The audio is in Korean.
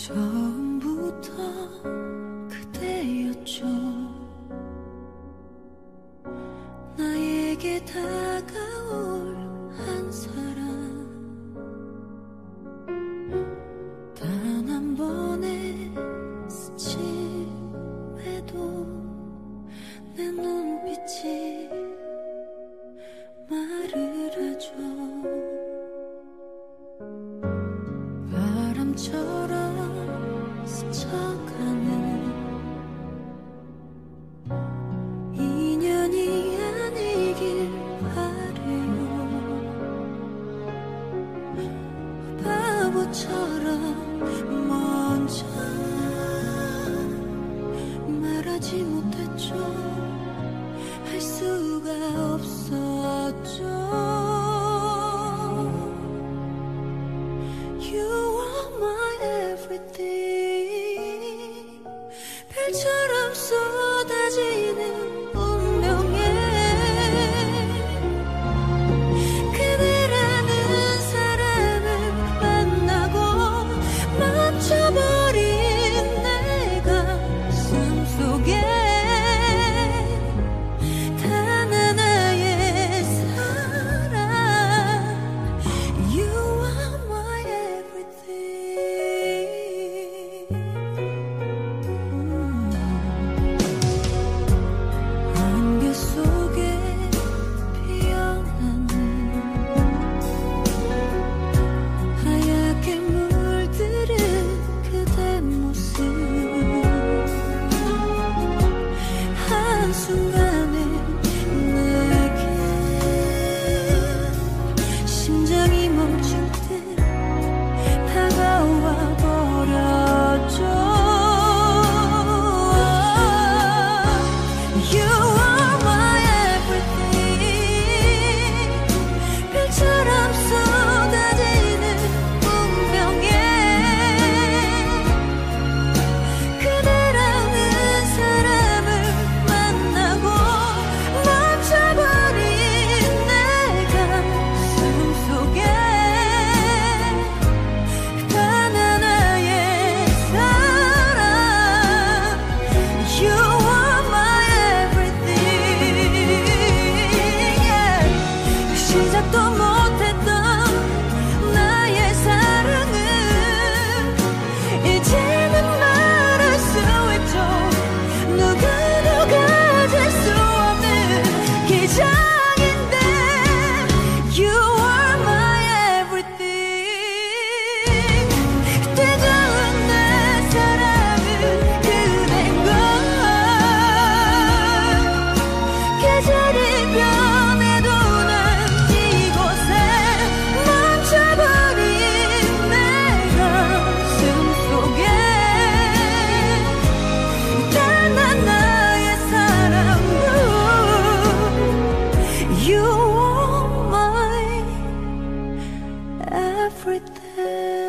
처음부터 그대였죠. 나에게 다가올 한 사람. 단 한 번의 스침에도 내 눈빛이 말을 하죠. 바람처럼 스쳐가는 인연이 아니길 바래요. 바보처럼 먼저 말하지 못했죠. 할 수가 없었죠. Everything. to the everything.